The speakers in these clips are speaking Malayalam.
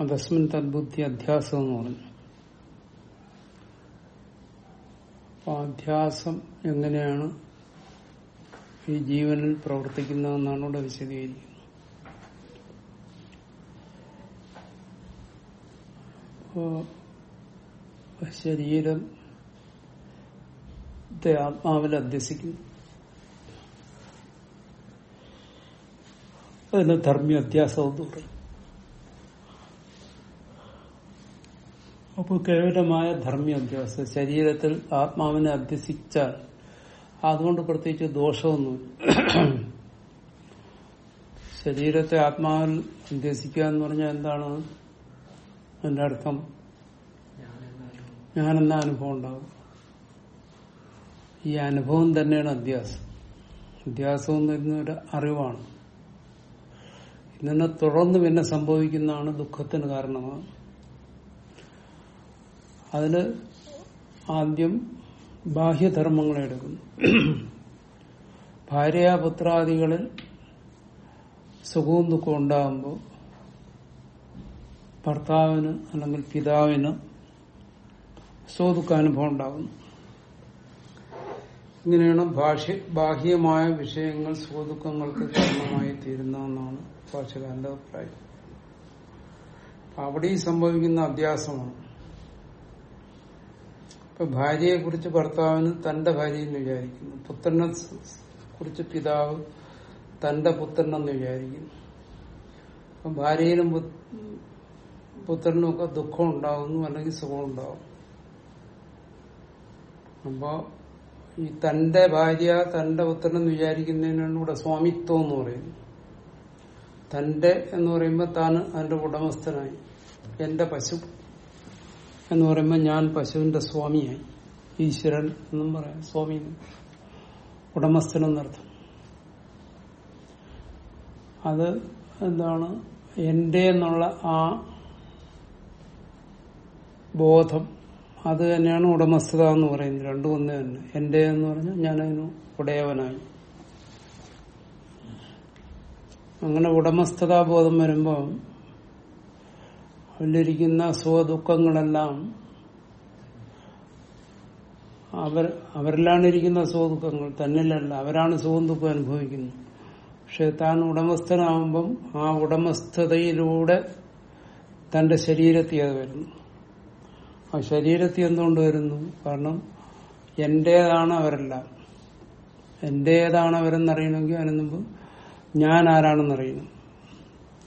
അതസ്മിൻ തദ്ബുദ്ധി അധ്യാസം എന്ന് പറഞ്ഞു അധ്യാസം എങ്ങനെയാണ് ഈ ജീവനിൽ പ്രവർത്തിക്കുന്നതെന്നാണ് ഇവിടെ വിശദീകരിക്കുന്നത്. ശരീരത്തെ ആത്മാവിൽ അധ്യസിക്കുന്നു. അതിന് ധർമ്മ അധ്യാസം എന്ന് പറയും. അപ്പോൾ കേവലമായ ധർമ്മ അധ്യാസം ശരീരത്തിൽ ആത്മാവിനെ അധ്യസിച്ചാൽ അതുകൊണ്ട് പ്രത്യേകിച്ച് ദോഷമൊന്നുമില്ല ശരീരത്തെ ആത്മാവിൽ അധ്യസിക്കുക എന്ന് പറഞ്ഞാൽ എന്താണ്? അതിന്റെ അർത്ഥം? ഞാനെന്ന അനുഭവം ഉണ്ടാവും. ഈ അനുഭവം തന്നെയാണ് അധ്യാസം. അധ്യാസം എന്ന് പറയുന്ന ഒരു അറിവാണ്. ഇതിനെ തുടർന്ന് പിന്നെ സംഭവിക്കുന്നതാണ് ദുഃഖത്തിന് കാരണമാണ്. അതിൽ ആദ്യം ബാഹ്യധർമ്മങ്ങളെ എടുക്കുന്നു. ഭാര്യാപുത്രാദികളിൽ സുഖവും ദുഃഖവും ഉണ്ടാകുമ്പോൾ ഭർത്താവിന് അല്ലെങ്കിൽ പിതാവിന് സ്വദുഃഖാനുഭവം ഉണ്ടാകുന്നു. ഇങ്ങനെയാണ് ബാഹ്യമായ വിഷയങ്ങൾ സുഖദുഃഖങ്ങൾക്ക് കാരണമായി തീരുന്നതെന്നാണ് ഭാഷകാരന്റെ അഭിപ്രായം. അവിടെ സംഭവിക്കുന്ന അഭ്യാസമാണ്. ഇപ്പൊ ഭാര്യയെ കുറിച്ച് ഭർത്താവിന് തന്റെ ഭാര്യയെന്ന് വിചാരിക്കുന്നു. പുത്രനെ കുറിച്ച് പിതാവ് തന്റെ പുത്രനെന്ന് വിചാരിക്കുന്നു. അപ്പൊ ഭാര്യയിലും പുത്രനും ഒക്കെ ദുഃഖം ഉണ്ടാകുന്നു അല്ലെങ്കിൽ സുഖം ഉണ്ടാകും അപ്പോ ഈ തന്റെ ഭാര്യ തന്റെ പുത്രനെന്ന് വിചാരിക്കുന്നതിനാണ് ഇവിടെ സ്വാമിത്വം എന്ന് പറയുന്നത്. തന്റെ എന്ന് പറയുമ്പോൾ താൻ അതിന്റെ ഉടമസ്ഥനായി. എന്റെ പശു എന്ന് പറയുമ്പോൾ ഞാൻ പശുവിന്റെ സ്വാമിയായി. ഈശ്വരൻ എന്നും പറയാം. സ്വാമി ഉടമസ്ഥൻ എന്നർത്ഥം അത് എന്താണ്? എന്റെ എന്നുള്ള ആ ബോധം അത് തന്നെയാണ് ഉടമസ്ഥത എന്ന് പറയുന്നത്. രണ്ടു ഒന്ന് തന്നെ. എന്റെ എന്ന് പറഞ്ഞാൽ ഞാനതിന് ഉടയവനായി. അങ്ങനെ ഉടമസ്ഥതാബോധം വരുമ്പോൾ അതിലിരിക്കുന്ന സുഖദുഃഖങ്ങളെല്ലാം അവർ അവരിലാണ് ഇരിക്കുന്ന സുഖദുഃഖങ്ങൾ തന്നിലല്ല അവരാണ് സുഖം ദുഃഖം അനുഭവിക്കുന്നത്. പക്ഷെ താൻ ഉടമസ്ഥനാവുമ്പം ആ ഉടമസ്ഥതയിലൂടെ തന്റെ ശരീരത്തിൽ അത് വരുന്നു. ആ ശരീരത്തിൽ എന്തുകൊണ്ട് വരുന്നു? കാരണം എന്റേതാണ് അവരെല്ലാം. എന്റേതാണ് അവരെന്നറിയണമെങ്കിൽ അതിനുമ്പോൾ ഞാൻ ആരാണെന്നറിയുന്നു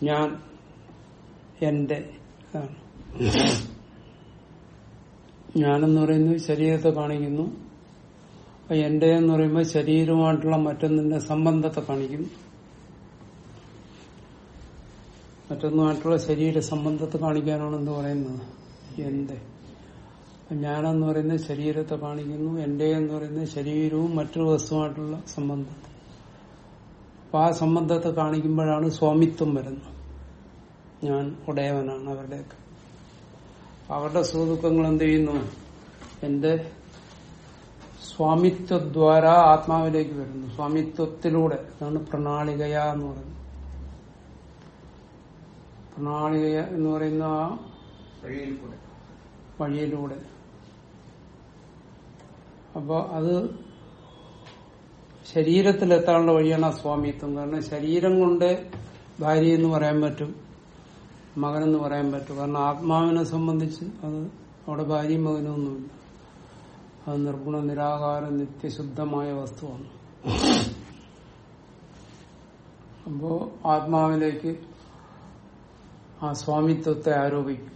ഞാൻ എന്റെ ഞാനെന്ന് പറയുന്നത് ശരീരത്തെ കാണിക്കുന്നു. എന്റെ എന്ന് പറയുമ്പോൾ ശരീരവുമായിട്ടുള്ള മറ്റൊന്നിന്റെ സംബന്ധത്തെ കാണിക്കുന്നു. മറ്റൊന്നുമായിട്ടുള്ള ശരീര സംബന്ധത്തെ കാണിക്കാനാണ് എന്ന് പറയുന്നത്? എന്റെ. ഞാനെന്ന് പറയുന്നത് ശരീരത്തെ കാണിക്കുന്നു എന്റെ എന്ന് പറയുന്നത് ശരീരവും മറ്റൊരു വസ്തുവായിട്ടുള്ള സംബന്ധം അപ്പൊ ആ സംബന്ധത്തെ കാണിക്കുമ്പോഴാണ് സ്വാമിത്വം വരുന്നത്. ഞാൻ ഉടയവനാണ് അവരുടെയൊക്കെ. അവരുടെ സുഖദുഃഖങ്ങൾ എന്ത് ചെയ്യുന്നു? എന്റെ സ്വാമിത്വദ്വാര ആത്മാവിലേക്ക് വരുന്നു. സ്വാമിത്വത്തിലൂടെ അതാണ് പ്രണാളികയ എന്ന് പറയുന്നത്. പ്രണാളിക എന്ന് പറയുന്ന ആ വഴിയിലൂടെ. അപ്പൊ അത് ശരീരത്തിലെത്താനുള്ള വഴിയാണ് ആ സ്വാമിത്വം കാരണം ശരീരം കൊണ്ട് ഭാര്യ എന്ന് പറയാൻ പറ്റും മകനെന്ന് പറയാൻ പറ്റും. കാരണം ആത്മാവിനെ സംബന്ധിച്ച് അത് അവിടെ ഭാര്യയും മകനൊന്നുമില്ല അത് നിർഗുണ നിരാകാര നിത്യശുദ്ധമായ വസ്തുവാണ്. അപ്പോ ആത്മാവിലേക്ക് ആ സ്വാമിത്വത്തെ ആരോപിക്കും.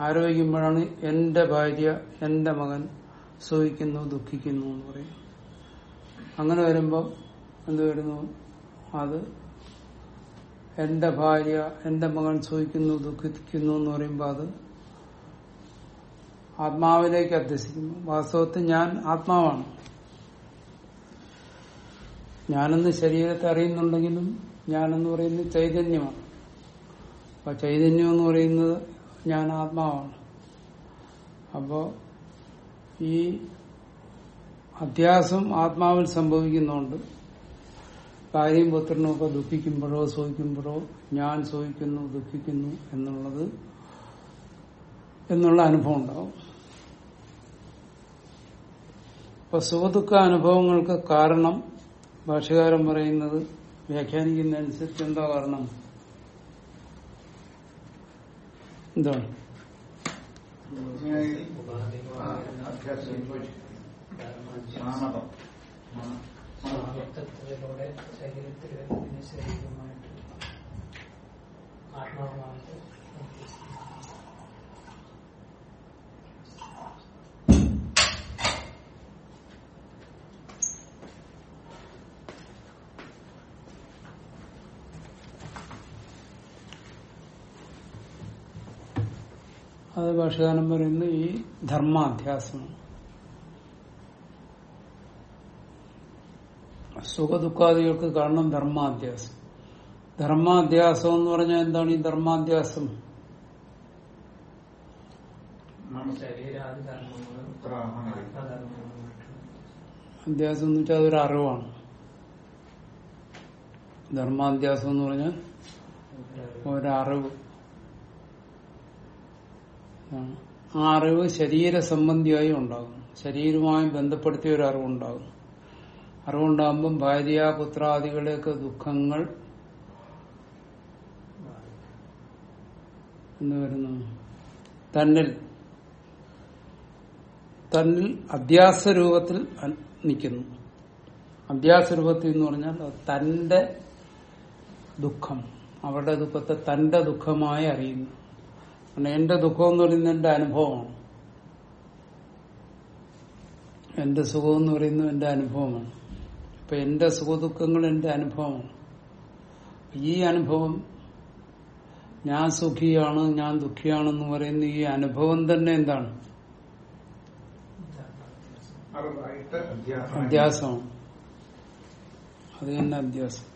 ആരോപിക്കുമ്പോഴാണ് എന്റെ ഭാര്യ എന്റെ മകൻ സുഖിക്കുന്നു ദുഃഖിക്കുന്നു എന്ന് പറയും അങ്ങനെ വരുമ്പോ എന്ത് വരുന്നു? അത് എന്റെ ഭാര്യ എന്റെ മകൻ ചോദിക്കുന്നു ദുഃഖിക്കുന്നു എന്ന് പറയുമ്പോൾ അത് ആത്മാവിലേക്ക് അധ്യസിക്കുന്നു വാസ്തവത്തിൽ ഞാൻ ആത്മാവാണ്. ഞാനെന്ന് ശരീരത്തെ അറിയുന്നുണ്ടെങ്കിലും ഞാനെന്ന് പറയുന്നത് ചൈതന്യമാണ്. അപ്പൊ ചൈതന്യം എന്ന് പറയുന്നത് ഞാൻ ആത്മാവാണ്. അപ്പോ ഈ അധ്യാസം ആത്മാവിൽ സംഭവിക്കുന്നുണ്ട് ഭാര്യയും പുത്രനും ഒക്കെ ദുഃഖിക്കുമ്പോഴോ സോഹിക്കുമ്പോഴോ ഞാൻ സോഹിക്കുന്നു ദുഃഖിക്കുന്നു എന്നുള്ളത് എന്നുള്ള അനുഭവം ഉണ്ടാവും. അപ്പൊ സുഖദുഃഖ അനുഭവങ്ങൾക്ക് കാരണം ഭാഷകാരൻ പറയുന്നത് വ്യാഖ്യാനിക്കുന്നതനുസരിച്ച് എന്താ കാരണം? എന്താണ്? വ്യക്തിത്വത്തിലൂടെ ശരീരത്തിൽ വരുന്നതിന് ശരീരമായിട്ട് ആത്മാവുമായിട്ട് അത് ഭാഷകാരൻ പറയുന്നത് ഈ ധർമാധ്യാസമാണ് സുഖദുഃഖാദികൾക്ക് കാരണം ധർമാധ്യാസം. ധർമാധ്യാസം എന്ന് പറഞ്ഞാൽ എന്താണ് ഈ ധർമാധ്യാസം? അധ്യാസം എന്ന് വെച്ചാൽ അതൊരു അറിവാണ്. ധർമാധ്യാസം എന്ന് പറഞ്ഞാൽ ഒരറിവ്. ആ അറിവ് ശരീര സംബന്ധിയായി ഉണ്ടാകും ശരീരവുമായി ബന്ധപ്പെടുത്തിയ ഒരു അറിവുണ്ടാകും അറിവുണ്ടാകുമ്പം ഭാര്യ പുത്രാദികളെയൊക്കെ ദുഃഖങ്ങൾ എന്ന് വരുന്നു. തന്നിൽ തന്നിൽ അധ്യാസ രൂപത്തിൽ നിൽക്കുന്നു. അധ്യാസ രൂപത്തിൽ എന്ന് പറഞ്ഞാൽ തന്റെ ദുഃഖം അവരുടെ ദുഃഖത്തെ തന്റെ ദുഃഖമായി അറിയുന്നു. കാരണം എന്റെ ദുഃഖം എന്ന് പറയുന്നത് എന്റെ അനുഭവമാണ്. എന്റെ സുഖം എന്ന് പറയുന്നത് എന്റെ അനുഭവമാണ്. അപ്പൊ എന്റെ സുഖദുഃഖങ്ങൾ എന്റെ അനുഭവമാണ് ഈ അനുഭവം ഞാൻ സുഖിയാണ് ഞാൻ ദുഃഖിയാണെന്ന് പറയുന്ന ഈ അനുഭവം തന്നെ എന്താണ്? അധ്യാസം. അധ്യാസമാണ് അത് തന്നെ അധ്യാസം.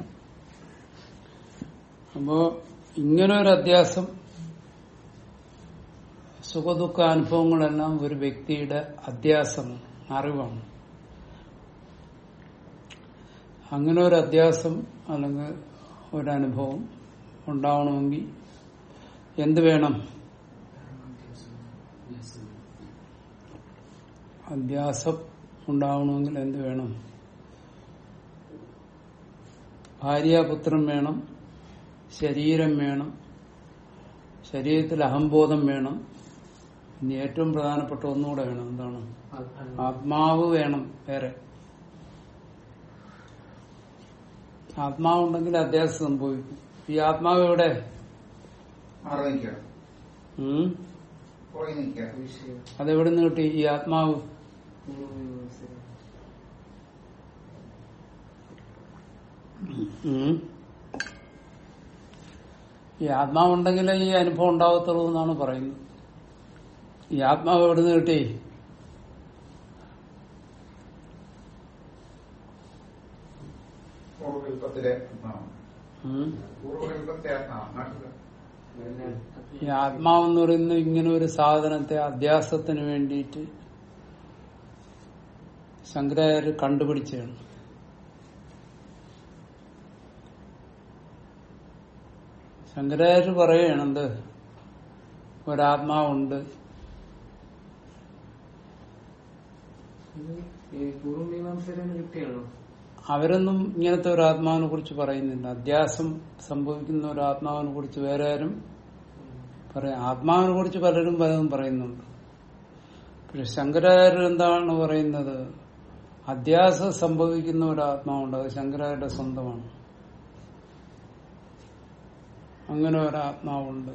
അപ്പോ ഇങ്ങനെ ഒരു അധ്യാസം സുഖദുഃഖ അനുഭവങ്ങളെല്ലാം ഒരു വ്യക്തിയുടെ അധ്യാസമാണ് അറിവാണ്. അങ്ങനെ ഒരു അധ്യാസം അല്ലെങ്കിൽ ഒരനുഭവം ഉണ്ടാവണമെങ്കിൽ എന്ത് വേണം? അധ്യാസം ഉണ്ടാവണമെങ്കിൽ എന്ത് വേണം? ഭാര്യാപുത്രം വേണം ശരീരം വേണം ശരീരത്തിൽ അഹംബോധം വേണം. ഇനി ഏറ്റവും പ്രധാനപ്പെട്ട ഒന്നുകൂടെ വേണം. എന്താണ്? ആത്മാവ് വേണം വേറെ. ആത്മാവുണ്ടെങ്കിൽ അധ്യാസം സംഭവിക്കും. ഈ ആത്മാവ് എവിടെ? അതെവിടുന്ന് അതെവിടെ നിന്ന് കിട്ടി? ഈ ആത്മാവ്. ഈ ആത്മാവുണ്ടെങ്കിലേ ഈ അനുഭവം ഉണ്ടാകത്തുള്ളൂ എന്നാണ് പറയുന്നത്. ഈ ആത്മാവ് എവിടെ നിന്ന് കിട്ടി? ആത്മാവ്. നാട്ടിൽ. ഈ ആത്മാവെന്ന് പറയുന്ന ഇങ്ങനെ ഒരു സാധനത്തെ അധ്യാസത്തിന് വേണ്ടിയിട്ട് ശങ്കരാചാര്യ കണ്ടുപിടിച്ചാണ് ശങ്കരാചാര്യ പറയുകയാണ് എന്ത് ഒരാത്മാവുണ്ട്. ഈ പൂർവമീമാംസകന് കിട്ടിയാണോ? അവരൊന്നും ഇങ്ങനത്തെ ഒരു ആത്മാവിനെ കുറിച്ച് പറയുന്നില്ല. അധ്യാസം സംഭവിക്കുന്ന ഒരു ആത്മാവിനെ കുറിച്ച് വേറെ ആരും പറയാം ആത്മാവിനെ കുറിച്ച് പലരും പലതും പറയുന്നുണ്ട്. പക്ഷെ ശങ്കരാചാര്യർ എന്താണ് പറയുന്നത്? അധ്യാസം സംഭവിക്കുന്ന ഒരു ആത്മാവുണ്ട് അത് ശങ്കരാചാര്യരുടെ സ്വന്തമാണ്. അങ്ങനെ ഒരു ആത്മാവുണ്ട്.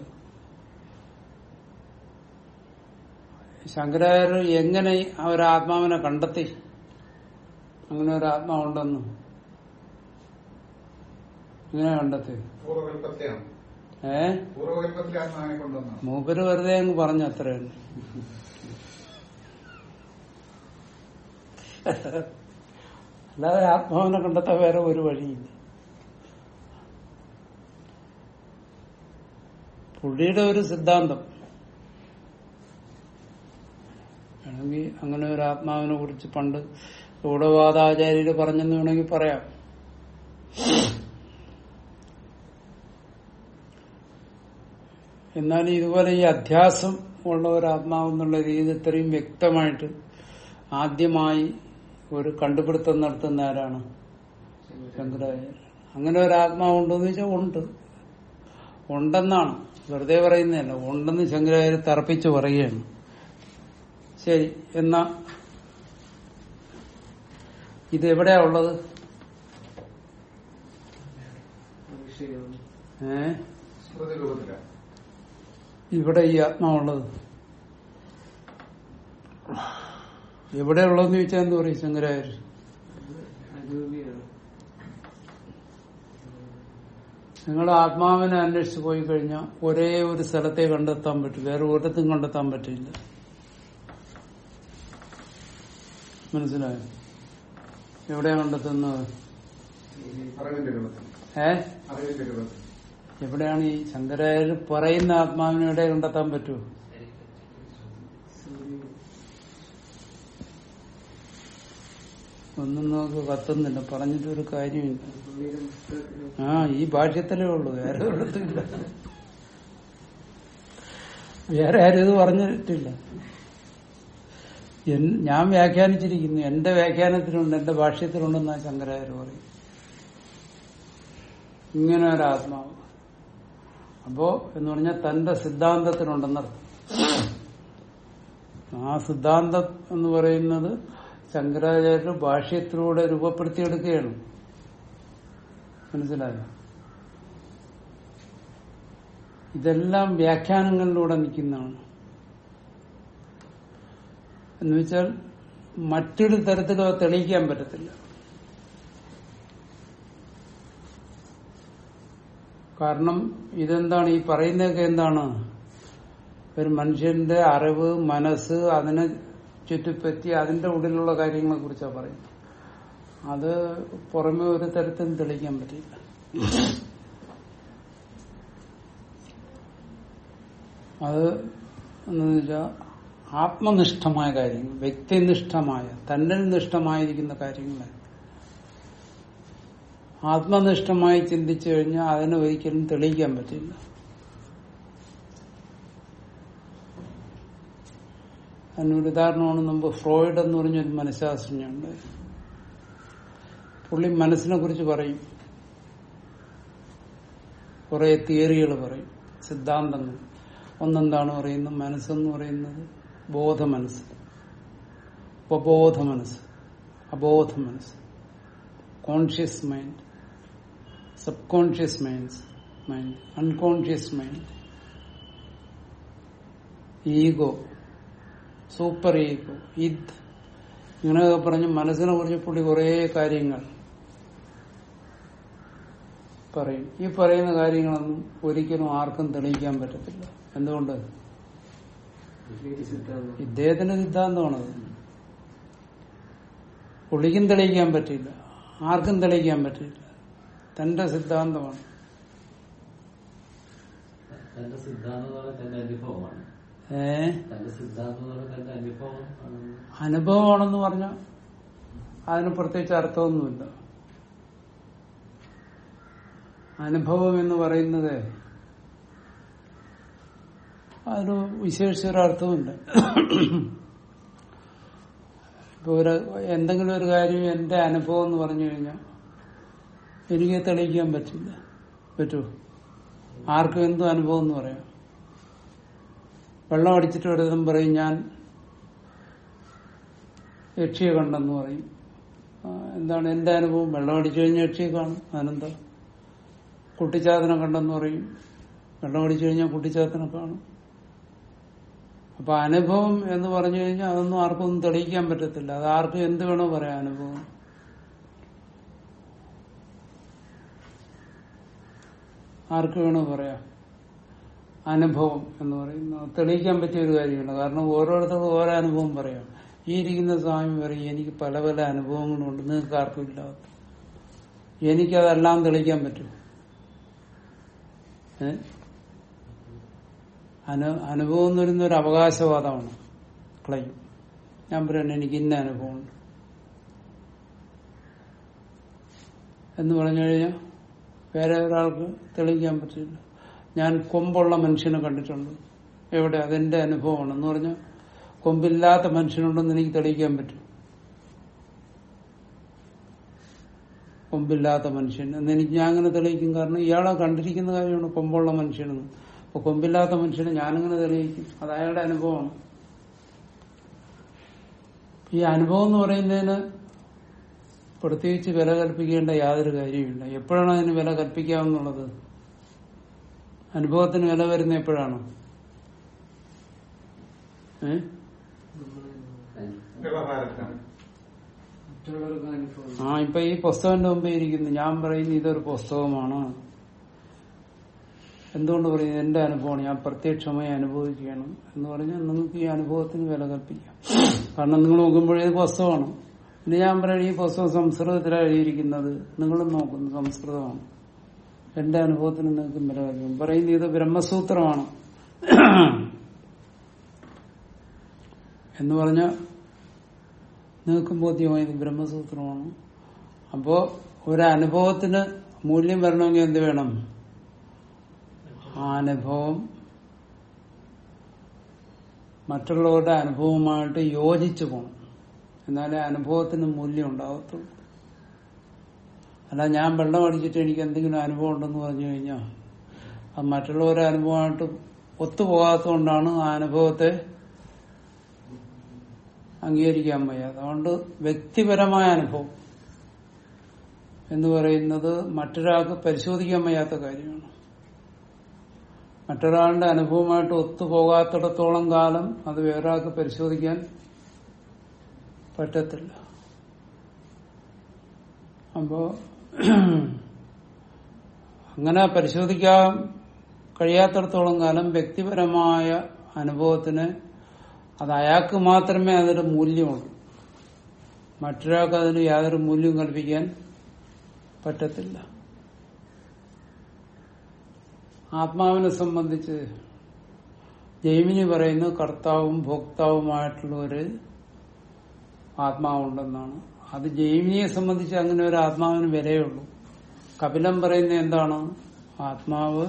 ശങ്കരാചാര്യർ എങ്ങനെ ആ ഒരു ആത്മാവിനെ കണ്ടെത്തി? അങ്ങനെ ഒരു ആത്മാവുണ്ടെന്ന് ഇങ്ങനെ കണ്ടെത്തി ഏ മൂപ്പര് വെറുതെ അങ്ങ് പറഞ്ഞു അത്ര. അല്ലാതെ ആത്മാവിനെ കണ്ടെത്താൻ വേറെ ഒരു വഴിയില്ല. പുള്ളിയുടെ ഒരു സിദ്ധാന്തം. വേണമെങ്കിൽ അങ്ങനെ ഒരു ആത്മാവിനെ കുറിച്ച് പണ്ട് ഗൗഡവാദാചാര്യര് പറഞ്ഞെന്ന് വേണമെങ്കിൽ പറയാം. എന്നാൽ ഇതുപോലെ ഈ അധ്യാസം ഉള്ള ഒരു ആത്മാവെന്നുള്ള രീതി ഇത്രയും വ്യക്തമായിട്ട് ആദ്യമായി ഒരു കണ്ടുപിടുത്തം നടത്തുന്ന ആരാണ്? അങ്ങനെ ഒരു ആത്മാവ് ഉണ്ടോന്ന് ചോദിച്ചാൽ ഉണ്ട്. ഉണ്ടെന്നാണ്. വെറുതെ പറയുന്നതല്ല. ഉണ്ടെന്ന് ശങ്കരാചാര്യ തറപ്പിച്ച് പറയുകയാണ്. ശരി എന്നാ ഇത് എവിടെയാ ഉള്ളത്? ഏ? ഇവിടെ ഈ ആത്മാവുള്ളത് എവിടെയുള്ളതെന്ന് ചോദിച്ചാൽ എന്ത് പറയും ശങ്കരായ നിങ്ങൾ ആത്മാവിനെ അന്വേഷിച്ച് പോയി കഴിഞ്ഞാൽ ഒരേ ഒരു സ്ഥലത്തെ കണ്ടെത്താൻ പറ്റും വേറെ ഒരിടത്തും കണ്ടെത്താൻ പറ്റില്ല. മനസ്സിലായോ? എവിടെയാ കണ്ടെത്തുന്നത്? ഏ? എവിടെയാണ് ഈ ശങ്കരാചാര്യ പറയുന്ന ആത്മാവിനെ എവിടെ കണ്ടെത്താൻ പറ്റൂ? ഒന്നും നമുക്ക് കത്തുന്നില്ല. പറഞ്ഞിട്ട് ഒരു കാര്യമില്ല. ആ ഈ ഭാഷ്യത്തിലേ ഉള്ളൂ. വേറെ ഒരിടത്തില്ല വേറെ ആരും ഇത് പറഞ്ഞിട്ടില്ല. ഞാൻ വ്യാഖ്യാനിച്ചിരിക്കുന്നു. എന്റെ വ്യാഖ്യാനത്തിലുണ്ട് എന്റെ ഭാഷ്യത്തിലുണ്ടെന്നാ ശങ്കരാചാര്യ പറയും ഇങ്ങനെ ഒരു ആത്മാവ് അപ്പോ എന്ന് പറഞ്ഞാൽ തന്റെ സിദ്ധാന്തത്തിനുണ്ടെന്നർത്ഥം ആ സിദ്ധാന്തം എന്ന് പറയുന്നത് ശങ്കരാചാര്യ ഭാഷ്യത്തിലൂടെ രൂപപ്പെടുത്തിയെടുക്കുകയാണ്. മനസ്സിലായോ? ഇതെല്ലാം വ്യാഖ്യാനങ്ങളിലൂടെ നിൽക്കുന്നതാണ്. എന്നുവെച്ചാൽ മറ്റൊരു തരത്തിലും അത് തെളിയിക്കാൻ പറ്റത്തില്ല. കാരണം ഇതെന്താണ്? ഈ പറയുന്നതൊക്കെ എന്താണ്? ഒരു മനുഷ്യന്റെ അറിവ് മനസ്സ് അതിനെ ചുറ്റിപ്പറ്റി അതിന്റെ ഉള്ളിലുള്ള കാര്യങ്ങളെ കുറിച്ചാണ് പറയുന്നത്. അത് പുറമെ ഒരു തരത്തിലും തെളിയിക്കാൻ പറ്റില്ല. അത് എന്ന് വെച്ചാൽ ആത്മനിഷ്ഠമായ കാര്യങ്ങൾ വ്യക്തിനിഷ്ഠമായ തന്നിൽ നിഷ്ഠമായിരിക്കുന്ന കാര്യങ്ങളെ. ആത്മനിഷ്ഠമായി ചിന്തിച്ചു കഴിഞ്ഞാൽ അതിനെ ഒരിക്കലും തെളിയിക്കാൻ പറ്റില്ല. അതിനൊരു ഉദാഹരണമാണ് മുമ്പ് ഫ്രോയിഡ് എന്ന് പറഞ്ഞൊരു മനഃശാസ്ത്രജ്ഞനുണ്ട്. പുള്ളി മനസ്സിനെ കുറിച്ച് പറയും. കുറെ തിയറികൾ പറയും സിദ്ധാന്തങ്ങൾ. ഒന്നെന്താണ് പറയുന്നത്? മനസ്സെന്ന് പറയുന്നത് ബോധ മനസ്സ് ഉപബോധ മനസ്സ് അബോധ മനസ്സ് conscious mind sub conscious mind mind unconscious mind ego super ego ഇത് ഇങ്ങനെയൊക്കെ പറഞ്ഞ് മനസ്സിനെ കുറിച്ച് പുള്ളി കുറേ കാര്യങ്ങൾ പറയും. ഈ പറയുന്ന കാര്യങ്ങളൊന്നും ഒരിക്കലും ആർക്കും തെളിയിക്കാൻ പറ്റത്തില്ല. എന്തുകൊണ്ട്? ഇദ്ദേഹത്തിന്റെ സിദ്ധാന്തമാണത്. പുള്ളിക്കും തെളിയിക്കാൻ പറ്റില്ല ആർക്കും തെളിയിക്കാൻ പറ്റില്ല തന്റെ സിദ്ധാന്തമാണ്. തന്റെ ഏ. അനുഭവമാണെന്ന് പറഞ്ഞ അതിന് പ്രത്യേകിച്ച് അർത്ഥമൊന്നുമില്ല. അനുഭവം എന്ന് പറയുന്നത് അതിന് വിശേഷിച്ചൊരർത്ഥമില്ല ഇപ്പൊ ഒരു എന്തെങ്കിലും ഒരു കാര്യം എന്റെ അനുഭവം എന്ന് പറഞ്ഞു കഴിഞ്ഞാൽ എനിക്ക് തെളിയിക്കാൻ പറ്റില്ല. പറ്റുമോ ആർക്കും എന്തോ അനുഭവം എന്ന് പറയാം. വെള്ളം അടിച്ചിട്ട് ഒരുതം പറയും ഞാൻ യക്ഷിയെ കണ്ടെന്ന് പറയും. എന്താണ് എന്റെ അനുഭവം? വെള്ളം അടിച്ചു കഴിഞ്ഞാൽ യക്ഷിയെ കാണും. അതിനെന്താ? കുട്ടിച്ചാത്തനെ കണ്ടെന്ന് പറയും. വെള്ളം അടിച്ചു കഴിഞ്ഞാൽ കുട്ടിച്ചാത്തനെ കാണും. അപ്പൊ അനുഭവം എന്ന് പറഞ്ഞു കഴിഞ്ഞാൽ അതൊന്നും ആർക്കും ഒന്നും തെളിയിക്കാൻ പറ്റത്തില്ല. അത് ആർക്കും എന്ത് വേണോ പറയാം അനുഭവം. ആർക്ക് വേണോ പറയാം. അനുഭവം എന്ന് പറയുന്നത് തെളിയിക്കാൻ പറ്റിയ ഒരു കാര്യമാണ്. കാരണം ഓരോരുത്തർക്കും ഓരോ അനുഭവം പറയാം. ഈ ഇരിക്കുന്ന സ്വാമി പറയും എനിക്ക് പല പല അനുഭവങ്ങളുണ്ട് നിങ്ങൾക്ക് ആർക്കും ഇല്ലാത്ത. എനിക്കതെല്ലാം തെളിയിക്കാൻ പറ്റും. അനു അനുഭവം എന്ന് പറയുന്ന ഒരു അവകാശവാദമാണ്. ക്ലെയിം. ഞാൻ പറയുന്നത് എനിക്ക് ഇന്ന അനുഭവമുണ്ട്. എന്ന് പറഞ്ഞു കഴിഞ്ഞാൽ വേറെ ഒരാൾക്ക് തെളിയിക്കാൻ പറ്റില്ല. ഞാൻ കൊമ്പുള്ള മനുഷ്യനെ കണ്ടിട്ടുണ്ട്. എവിടെ? അതെന്റെ അനുഭവമാണ് എന്ന് പറഞ്ഞാൽ കൊമ്പില്ലാത്ത മനുഷ്യനുണ്ടെന്ന് എനിക്ക് തെളിയിക്കാൻ പറ്റും. കൊമ്പില്ലാത്ത മനുഷ്യൻ. എന്ന് എനിക്ക് ഞാൻ അങ്ങനെ തെളിയിക്കും. കാരണം ഇയാളെ കണ്ടിരിക്കുന്ന കാര്യമാണ് കൊമ്പുള്ള മനുഷ്യനെന്ന്. അപ്പൊ കൊമ്പില്ലാത്ത മനുഷ്യന് ഞാനിങ്ങനെ തെളിയിക്കും? അത് അയാളുടെ അനുഭവമാണ്. ഈ അനുഭവം എന്ന് പറയുന്നതിന് പ്രത്യേകിച്ച് വില കൽപ്പിക്കേണ്ട യാതൊരു കാര്യമില്ല എപ്പോഴാണ് അതിന് വില കൽപ്പിക്കാമെന്നുള്ളത് അനുഭവത്തിന് വില വരുന്ന എപ്പോഴാണ്? ആ ഇപ്പൊ ഈ പുസ്തകന്റെ മുമ്പേ ഇരിക്കുന്നു. ഞാൻ പറയുന്നു ഇതൊരു പുസ്തകമാണ്. എന്തുകൊണ്ട് പറയുന്നത് എന്റെ അനുഭവമാണ് ഞാൻ പ്രത്യക്ഷമായി അനുഭവിക്കുകയാണ് എന്ന് പറഞ്ഞാൽ നിങ്ങൾക്ക് ഈ അനുഭവത്തിന് വില കൽപ്പിക്കാം. കാരണം നിങ്ങൾ നോക്കുമ്പോഴേ ഇത് പുസ്തകമാണ്. പിന്നെ ഞാൻ പറയുന്നത് ഈ പുസ്തകം സംസ്കൃതത്തിലാണ് എഴുതിയിരിക്കുന്നത്? നിങ്ങളും നോക്കുന്നു സംസ്കൃതമാണ്. എന്റെ അനുഭവത്തിന് നിങ്ങൾക്ക് വില കൽപ്പിക്കും. പറയുന്നത് ഇത് ബ്രഹ്മസൂത്രമാണ്. എന്ന് പറഞ്ഞ നിങ്ങൾക്കും ബോധ്യമായി ഇത് ബ്രഹ്മസൂത്രമാണ്. അപ്പോ ഒരനുഭവത്തിന് മൂല്യം വരണമെങ്കിൽ എന്ത് വേണം? ആ അനുഭവം മറ്റുള്ളവരുടെ അനുഭവമായിട്ട് യോജിച്ചു പോകണം എന്നാലേ അനുഭവത്തിന് മൂല്യം ഉണ്ടാകത്തുള്ളൂ അല്ല ഞാൻ വെള്ളം അടിച്ചിട്ട് എനിക്ക് എന്തെങ്കിലും അനുഭവം ഉണ്ടെന്ന് പറഞ്ഞു കഴിഞ്ഞാൽ അത് മറ്റുള്ളവരുടെ അനുഭവമായിട്ട് ഒത്തുപോകാത്തതുകൊണ്ടാണ് ആ അനുഭവത്തെ അംഗീകരിക്കാൻ വയ്യ. അതുകൊണ്ട് വ്യക്തിപരമായ അനുഭവം എന്ന് പറയുന്നത് മറ്റൊരാൾക്ക് പരിശോധിക്കാൻ വയ്യാത്ത കാര്യമാണ്. മറ്റൊരാളുടെ അനുഭവമായിട്ട് ഒത്തുപോകാത്തിടത്തോളം കാലം അത് വേറൊരാൾക്ക് പരിശോധിക്കാൻ പറ്റത്തില്ല. അപ്പോ അങ്ങനെ പരിശോധിക്കാൻ കഴിയാത്തിടത്തോളം കാലം വ്യക്തിപരമായ അനുഭവത്തിന് അത് അയാൾക്ക് മാത്രമേ അതിന് മൂല്യമുള്ളൂ. മറ്റൊരാൾക്ക് അതിന് യാതൊരു മൂല്യവും കൽപ്പിക്കാൻ പറ്റത്തില്ല. ആത്മാവിനെ സംബന്ധിച്ച് ജൈമിനി പറയുന്നു കർത്താവും ഭോക്താവുമായിട്ടുള്ള ഒരു ആത്മാവുണ്ടെന്നാണ്. അത് ജൈമിനിയെ സംബന്ധിച്ച് അങ്ങനെ ഒരു ആത്മാവിന് വിലയുള്ളൂ. കപിലം പറയുന്നത് എന്താണ്? ആത്മാവ്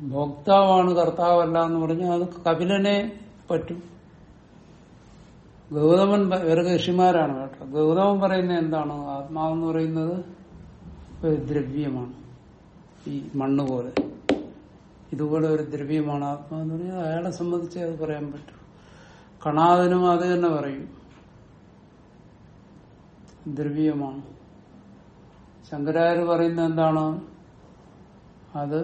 ഭോക്താവാണ് കർത്താവല്ല എന്ന് പറഞ്ഞാൽ അത് കപിലനെ പറ്റും. ഗൗതമൻ ഒരു ഇവരൊക്കെ ഋഷിമാരാണ് കേട്ടോ. ഗൗതമൻ പറയുന്നത് എന്താണ്? ആത്മാവെന്ന് പറയുന്നത് ഒരു ദ്രവ്യമാണ്. ഈ മണ്ണ് പോലെ. ഇതുപോലെ ഒരു ദ്രവ്യമാണ് ആത്മാവെന്ന് പറഞ്ഞാൽ അയാളെ സംബന്ധിച്ച് അത് പറയാൻ പറ്റും. കണാദനും അത് തന്നെ പറയും. ദ്രവ്യമാണ്. ശങ്കരാചാര്യ പറയുന്നത് എന്താണ്? അത്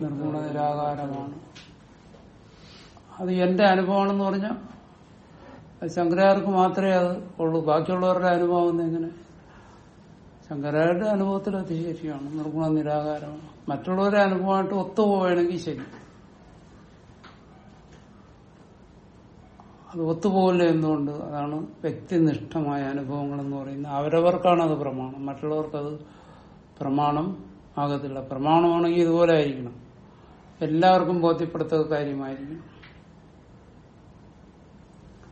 നിർഗുണ നിരാകാരമാണ് അത് എന്റെ അനുഭവമാണെന്ന് പറഞ്ഞാൽ ശങ്കരാചാര്യർക്ക് മാത്രമേ അത് ഉള്ളൂ. ബാക്കിയുള്ളവരുടെ അനുഭവം എന്ന് എങ്ങനെ? ശങ്കരാചാര്യരുടെ അനുഭവത്തിൽ അത് ശരിയാണ്. നിർഗുണ നിരാകാരമാണ്. മറ്റുള്ളവരെ അനുഭവമായിട്ട് ഒത്തുപോവുകയാണെങ്കിൽ ശരി. അത് ഒത്തുപോകില്ല എന്തുകൊണ്ട്? അതാണ് വ്യക്തിനിഷ്ഠമായ അനുഭവങ്ങൾ എന്ന് പറയുന്നത്. അവരവർക്കാണ് അത് പ്രമാണം. മറ്റുള്ളവർക്കത് പ്രമാണം ആകത്തില്ല. പ്രമാണമാണെങ്കിൽ ഇതുപോലെ ആയിരിക്കണം. എല്ലാവർക്കും ബോധ്യപ്പെടുത്ത കാര്യമായിരിക്കണം.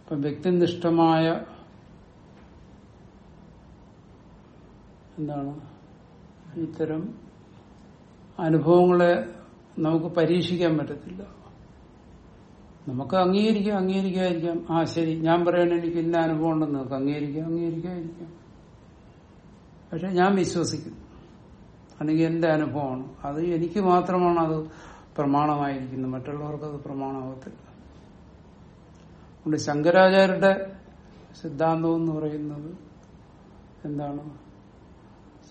അപ്പം വ്യക്തിനിഷ്ഠമായ എന്താണ്? ഇത്തരം അനുഭവങ്ങളെ നമുക്ക് പരീക്ഷിക്കാൻ പറ്റത്തില്ല. നമുക്ക് അംഗീകരിക്കാം അംഗീകരിക്കാതിരിക്കാം. ആ ശരി. ഞാൻ പറയണ എനിക്ക് ഇന്ന അനുഭവം ഉണ്ടെന്ന് നമുക്ക് അംഗീകരിക്കാം അംഗീകരിക്കാതിരിക്കാം. പക്ഷെ ഞാൻ വിശ്വസിക്കുന്നു. അല്ലെങ്കിൽ എന്റെ അനുഭവമാണ്. അത് എനിക്ക് മാത്രമാണ് അത് പ്രമാണമായിരിക്കുന്നത്. മറ്റുള്ളവർക്ക് അത് പ്രമാണമാകത്തില്ല. അതുകൊണ്ട് ശങ്കരാചാര്യരുടെ സിദ്ധാന്തം എന്ന് പറയുന്നത് എന്താണ്?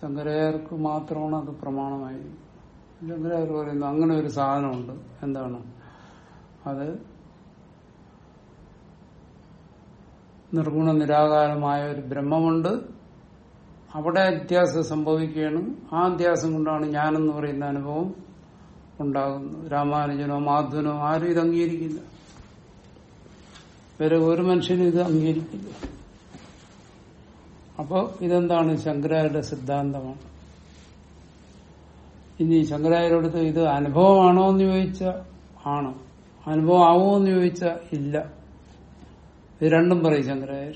ശങ്കരാചാര്യർക്ക് മാത്രമാണ് അത് പ്രമാണമായി ശങ്കരാചാര്യ പറയുന്നു അങ്ങനെ ഒരു സാധനമുണ്ട്. എന്താണ്? അത് നിർഗുണ നിരാകാരമായ ഒരു ബ്രഹ്മമുണ്ട്. അവിടെ അധ്യാസം സംഭവിക്കുകയാണ്. ആ അധ്യാസം കൊണ്ടാണ് ഞാനെന്ന് പറയുന്ന അനുഭവം ഉണ്ടാകുന്നത്. രാമാനുജനോ മാധവനോ ആരും ഇത് അംഗീകരിക്കില്ല. വേറെ ഒരു മനുഷ്യനും ഇത് അംഗീകരിക്കില്ല. അപ്പോ ഇതെന്താണ് ശങ്കരാചാര്യ സിദ്ധാന്തമാണ്? ഇനി ശങ്കരാചാര്യടുത്ത് ഇത് അനുഭവമാണോ എന്ന് ചോദിച്ച ആണ്. അനുഭവം ആവോ എന്ന് ചോദിച്ച ഇല്ല. ഇത് രണ്ടും പറയും ശങ്കരായർ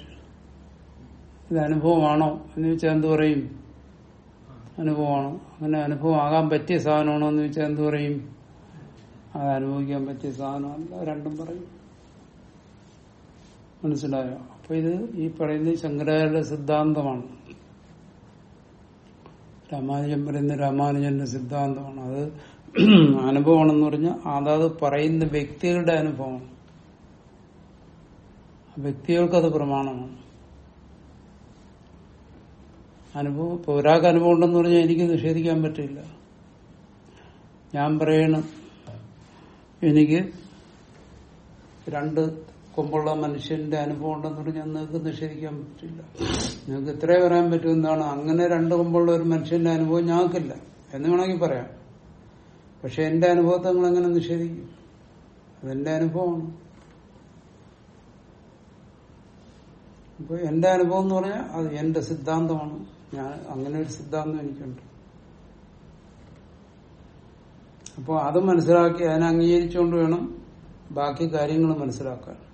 ഇത് അനുഭവമാണോ എന്ന് ചോദിച്ചാൽ എന്ത് പറയും? അനുഭവമാണ്. അങ്ങനെ അനുഭവം ആകാൻ പറ്റിയ സാധനമാണോ എന്ന് ചോദിച്ചാൽ എന്ത് പറയും? അത് അനുഭവിക്കാൻ പറ്റിയ സാധനമല്ല. രണ്ടും പറയും. മനസ്സിലായോ? അപ്പൊ ഇത് ഈ പറയുന്ന ശങ്കരാചാര്യ സിദ്ധാന്തമാണ്. രാമാനുജൻ പറയുന്ന രാമാനുജന്റെ സിദ്ധാന്തമാണ്. അത് അനുഭവമാണെന്ന് പറഞ്ഞാൽ അതാത് പറയുന്ന വ്യക്തികളുടെ അനുഭവമാണ്. വ്യക്തികൾക്കത് പ്രമാണമാണ്. അനുഭവം ഇപ്പൊ ഒരാൾക്ക് അനുഭവം ഉണ്ടെന്ന് പറഞ്ഞാൽ എനിക്ക് നിഷേധിക്കാൻ പറ്റില്ല. ഞാൻ പറയണം എനിക്ക് രണ്ട് കൊമ്പുള്ള മനുഷ്യന്റെ അനുഭവം ഉണ്ടെന്ന് പറഞ്ഞാൽ നിങ്ങൾക്ക് നിഷേധിക്കാൻ പറ്റില്ല. നിങ്ങൾക്ക് ഇത്രേ പറയാൻ പറ്റും എന്താണ് അങ്ങനെ രണ്ട് കൊമ്പുള്ള ഒരു മനുഷ്യന്റെ അനുഭവം ഞങ്ങൾക്കില്ല. എന്ന് വേണമെങ്കിൽ പറയാം. പക്ഷെ എന്റെ അനുഭവത്തെ നിങ്ങൾ എങ്ങനെ നിഷേധിക്കും? അതെന്റെ അനുഭവമാണ്. അപ്പൊ എന്റെ അനുഭവം എന്ന് പറഞ്ഞാൽ അത് എന്റെ സിദ്ധാന്തമാണ്. ഞാൻ അങ്ങനെ ഒരു സിദ്ധാന്തം എനിക്കുണ്ട്. അപ്പോൾ അത് മനസ്സിലാക്കി അതിനെ അംഗീകരിച്ചുകൊണ്ട് വേണം ബാക്കി കാര്യങ്ങൾ മനസ്സിലാക്കാൻ.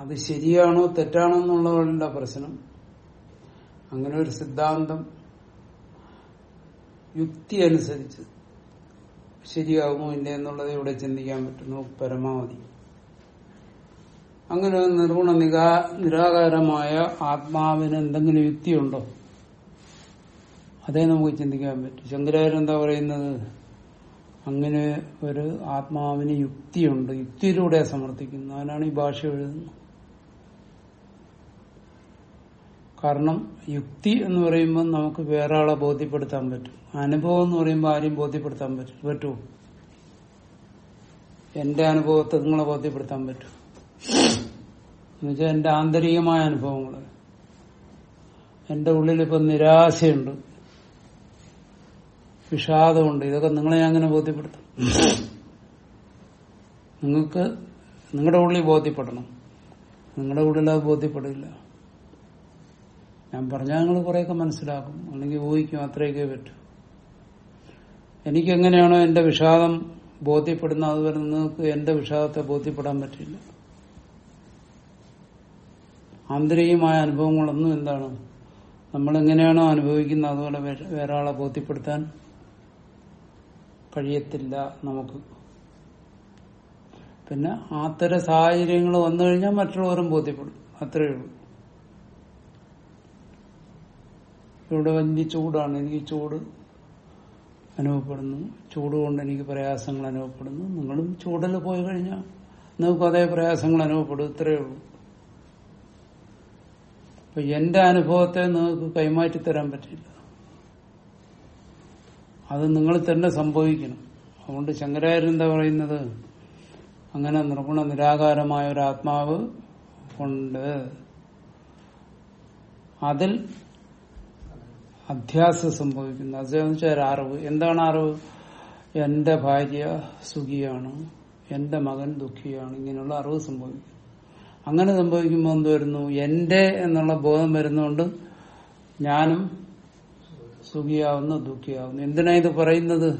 അത് ശരിയാണോ തെറ്റാണോ എന്നുള്ളതല്ല പ്രശ്നം. അങ്ങനെ ഒരു സിദ്ധാന്തം യുക്തി അനുസരിച്ച് ശരിയാകുമോ ഇല്ല എന്നുള്ളത് ഇവിടെ ചിന്തിക്കാൻ പറ്റുന്നു. പരമാവധി. അങ്ങനെ ഒരു നിർഗുണ നിരാ നിരാകാരമായ ആത്മാവിന് എന്തെങ്കിലും യുക്തിയുണ്ടോ? അതേ നമുക്ക് ചിന്തിക്കാൻ പറ്റും. ശങ്കരാചാര്യൻ എന്താ പറയുന്നത്? അങ്ങനെ ഒരു ആത്മാവിന് യുക്തിയുണ്ട്. യുക്തിയിലൂടെ സമർത്ഥിക്കുന്നു. അതിനാണ് ഈ ഭാഷ എഴുതുന്നത്. കാരണം യുക്തി എന്ന് പറയുമ്പോൾ നമുക്ക് വേറെ ആളെ ബോധ്യപ്പെടുത്താൻ പറ്റും. അനുഭവം എന്ന് പറയുമ്പോൾ ആരെയും ബോധ്യപ്പെടുത്താൻ പറ്റും പറ്റുമോ? എന്റെ അനുഭവത്തെ നിങ്ങളെ ബോധ്യപ്പെടുത്താൻ പറ്റും എന്നുവെച്ചാൽ എന്റെ ആന്തരികമായ അനുഭവങ്ങൾ. എന്റെ ഉള്ളിൽ ഇപ്പൊ നിരാശയുണ്ട്. വിഷാദമുണ്ട്. ഇതൊക്കെ നിങ്ങളെ അങ്ങനെ ബോധ്യപ്പെടുത്തും. നിങ്ങൾക്ക് നിങ്ങളുടെ ഉള്ളിൽ ബോധ്യപ്പെടണം. നിങ്ങളുടെ ഉള്ളിൽ അത് ബോധ്യപ്പെടില്ല. ഞാൻ പറഞ്ഞാൽ നിങ്ങൾ കുറെയൊക്കെ മനസ്സിലാക്കും. അല്ലെങ്കിൽ ഊഹിക്കും അത്രയൊക്കെ പറ്റൂ. എനിക്കെങ്ങനെയാണോ എന്റെ വിഷാദം ബോധ്യപ്പെടുന്ന അതുവരെ നിങ്ങൾക്ക് എന്റെ വിഷാദത്തെ ബോധ്യപ്പെടാൻ പറ്റില്ല ആന്തരികമായ അനുഭവങ്ങളൊന്നും എന്താണ്? നമ്മൾ എങ്ങനെയാണോ അനുഭവിക്കുന്നത് അതുപോലെ വേറെ ആളെ ബോധ്യപ്പെടുത്താൻ കഴിയത്തില്ല നമുക്ക്. പിന്നെ അത്തരം സാഹചര്യങ്ങൾ വന്നു കഴിഞ്ഞാൽ മറ്റുള്ളവരും ബോധ്യപ്പെടും. അത്രയേ ഉള്ളൂ. ഇവിടെ വലിയ ചൂടാണ്. എനിക്ക് ചൂട് അനുഭവപ്പെടുന്നു. ചൂട് കൊണ്ട് എനിക്ക് പ്രയാസങ്ങൾ അനുഭവപ്പെടുന്നു. നിങ്ങളും ചൂടിൽ പോയി കഴിഞ്ഞാൽ നിങ്ങൾക്ക് അതേ പ്രയാസങ്ങൾ അനുഭവപ്പെടും. ഇത്രയേ ഉള്ളൂ. അപ്പൊ എന്റെ അനുഭവത്തെ നിങ്ങൾക്ക് കൈമാറ്റി തരാൻ പറ്റില്ല. അത് നിങ്ങൾ തന്നെ സംഭവിക്കണം. അതുകൊണ്ട് ശങ്കരാചാര്യൻ എന്താ പറയുന്നത്? അങ്ങനെ നിർഗുണ നിരാകാരമായ ഒരു ആത്മാവ് ഉണ്ട്. അതിൽ അധ്യാസം സംഭവിക്കുന്നത് അദ്ദേഹം വെച്ചാൽ അറിവ്. എന്താണ് അറിവ്? എന്റെ ഭാര്യ സുഖിയാണ്. എന്റെ മകൻ ദുഃഖിയാണ്. ഇങ്ങനെയുള്ള അറിവ് സംഭവിക്കുന്നു. അങ്ങനെ സംഭവിക്കുമ്പോൾ എന്ത് വരുന്നു? എന്റെ എന്നുള്ള ബോധം വരുന്നതുകൊണ്ട് ഞാനും സുഖിയാവുന്നു ദുഃഖിയാവുന്നു. എന്തിനാ ഇത് പറയുന്നത്?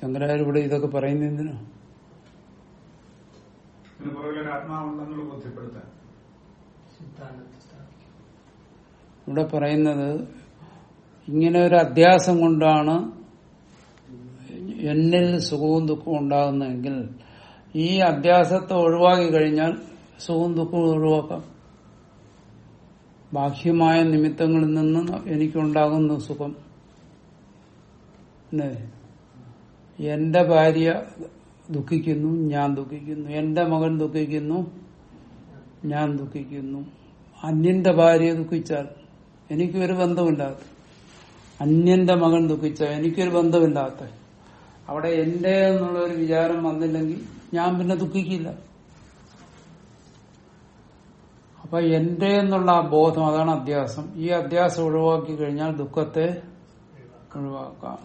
ശങ്കരാചാര്യ ഇവിടെ ഇതൊക്കെ പറയുന്നത് എന്തിനാ ഇതിന് പുറകിൽ ഒരു ആത്മാവുണ്ടെന്നുള്ള ബോധ്യപ്പെടുത്താൻ സിദ്ധാന്തത്തെ സ്ഥാപിക്കും ഇവിടെ പറയുന്നത് ഇങ്ങനെ ഒരു അധ്യാസം കൊണ്ടാണ് എന്നിൽ സുഖവും ദുഃഖവും ഉണ്ടാകുന്നതെങ്കിൽ ഈ അധ്യാസത്തെ ഒഴിവാക്കി കഴിഞ്ഞാൽ സുഖവും ദുഃഖവും ഒഴിവാക്കാം. ബാഹ്യമായ നിമിത്തങ്ങളിൽ നിന്ന് എനിക്കുണ്ടാകുന്ന സുഖം. എന്റെ ഭാര്യ ദുഃഖിക്കുന്നു ഞാൻ ദുഃഖിക്കുന്നു. എന്റെ മകൻ ദുഃഖിക്കുന്നു ഞാൻ ദുഃഖിക്കുന്നു. അന്യന്റെ ഭാര്യയെ ദുഃഖിച്ചാൽ എനിക്കൊരു ബന്ധമില്ലാത്ത. അന്യന്റെ മകൻ ദുഃഖിച്ചാൽ എനിക്കൊരു ബന്ധമില്ലാത്ത. അവിടെ എന്റെ എന്നുള്ള ഒരു വിചാരം വന്നില്ലെങ്കിൽ ഞാൻ പിന്നെ ദുഃഖിക്കില്ല. അപ്പൊ എന്റെ എന്നുള്ള ആ ബോധം അതാണ് അധ്യാസം. ഈ അധ്യാസം ഒഴിവാക്കി കഴിഞ്ഞാൽ ദുഃഖത്തെ ഒഴിവാക്കാം.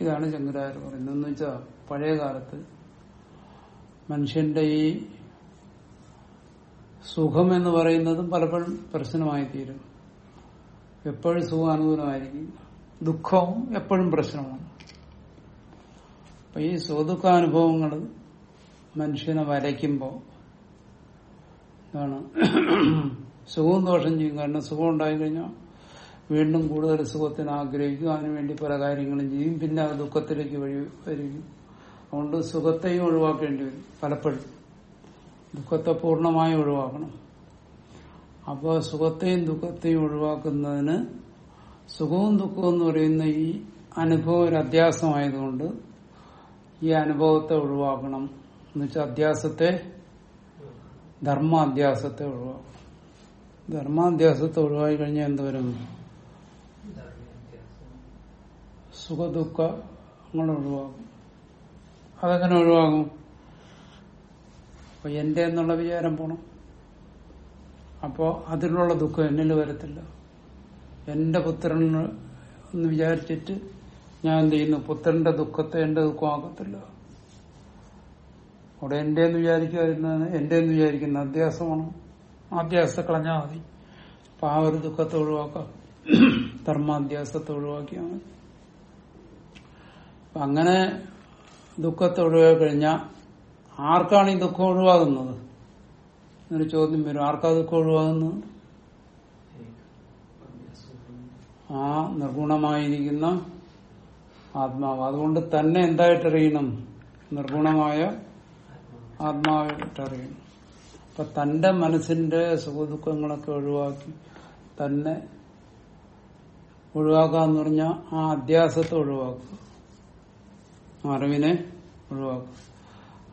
ഇതാണ് ശങ്കരാചാര്യ പറയുന്നത്. എന്ന് വെച്ചാൽ പഴയ കാലത്ത് മനുഷ്യന്റെ ഈ സുഖം എന്ന് പറയുന്നതും പലപ്പോഴും പ്രശ്നമായി തീരും എപ്പോഴും സുഖം അനുകൂലമായിരിക്കും. ദുഃഖവും എപ്പോഴും പ്രശ്നമാണ്. അപ്പൊ ഈ സുഖദുഃഖാനുഭവങ്ങൾ മനുഷ്യനെ വരയ്ക്കുമ്പോൾ എന്താണ്? സുഖവും ദോഷം ചെയ്യും. കാരണം സുഖം ഉണ്ടായിക്കഴിഞ്ഞാൽ വീണ്ടും കൂടുതൽ സുഖത്തിന് ആഗ്രഹിക്കും. അതിനുവേണ്ടി പല കാര്യങ്ങളും ചെയ്യും. പിന്നെ ദുഃഖത്തിലേക്ക് വഴി വരികയും. അതുകൊണ്ട് സുഖത്തെയും ഒഴിവാക്കേണ്ടി വരും പലപ്പോഴും. ദുഃഖത്തെ പൂർണമായി ഒഴിവാക്കണം. അപ്പോൾ സുഖത്തെയും ദുഃഖത്തെയും ഒഴിവാക്കുന്നതിന് സുഖവും ദുഃഖവും എന്ന് പറയുന്ന ഈ അനുഭവം ഒരു അധ്യാസമായതുകൊണ്ട് ഈ അനുഭവത്തെ ഒഴിവാക്കണം. എന്ന് വെച്ചാൽ അധ്യാസത്തെ ധർമാധ്യാസത്തെ ഒഴിവാക്കണം. ധർമാധ്യാസത്തെ ഒഴിവാക്കി കഴിഞ്ഞാൽ എന്തുവരും സുഖദുഃഖങ്ങൾ ഒഴിവാക്കും അതെങ്ങനെ ഒഴിവാകും? അപ്പൊ എന്റെ എന്നുള്ള വിചാരം പോണം. അപ്പോ അതിലുള്ള ദുഃഖം എന്നിൽ വരത്തില്ല. എന്റെ പുത്രൻ എന്ന് വിചാരിച്ചിട്ട് ഞാൻ എന്ത് ചെയ്യുന്നു? പുത്രന്റെ ദുഃഖത്തെ എന്റെ ദുഃഖമാക്കത്തില്ല അവിടെ എന്റെ എന്ന് വിചാരിക്കുന്ന എന്റെ എന്ന് വിചാരിക്കുന്ന അധ്യാസമാണ്. അധ്യാസത്തെ കളഞ്ഞാൽ മതി. അപ്പൊ ആ ഒരു ദുഃഖത്തെ ഒഴിവാക്കാം. ധർമാധ്യാസത്തെ ഒഴിവാക്കിയാൽ മതി അങ്ങനെ ദുഃഖത്തെ ഒഴിവാക്കി കഴിഞ്ഞാൽ ആർക്കാണ് ഈ ദുഃഖം ഒഴിവാകുന്നത്? എന്നൊരു ചോദ്യം വരും. ആർക്കാ ദുഃഖം ഒഴിവാകുന്നത്? ആ നിർഗുണമായിരിക്കുന്ന ആത്മാവ്. അതുകൊണ്ട് തന്നെ എന്തായിട്ടറിയണം? നിർഗുണമായ ആത്മാവായിട്ടറിയണം. അപ്പൊ തന്റെ മനസ്സിന്റെ സുഖദുഃഖങ്ങളൊക്കെ ഒഴിവാക്കി തന്നെ ഒഴിവാക്കാന്ന് പറഞ്ഞാൽ ആ അധ്യാസത്തെ ഒഴിവാക്കുക. അറിവിനെ ഒഴിവാക്കുക.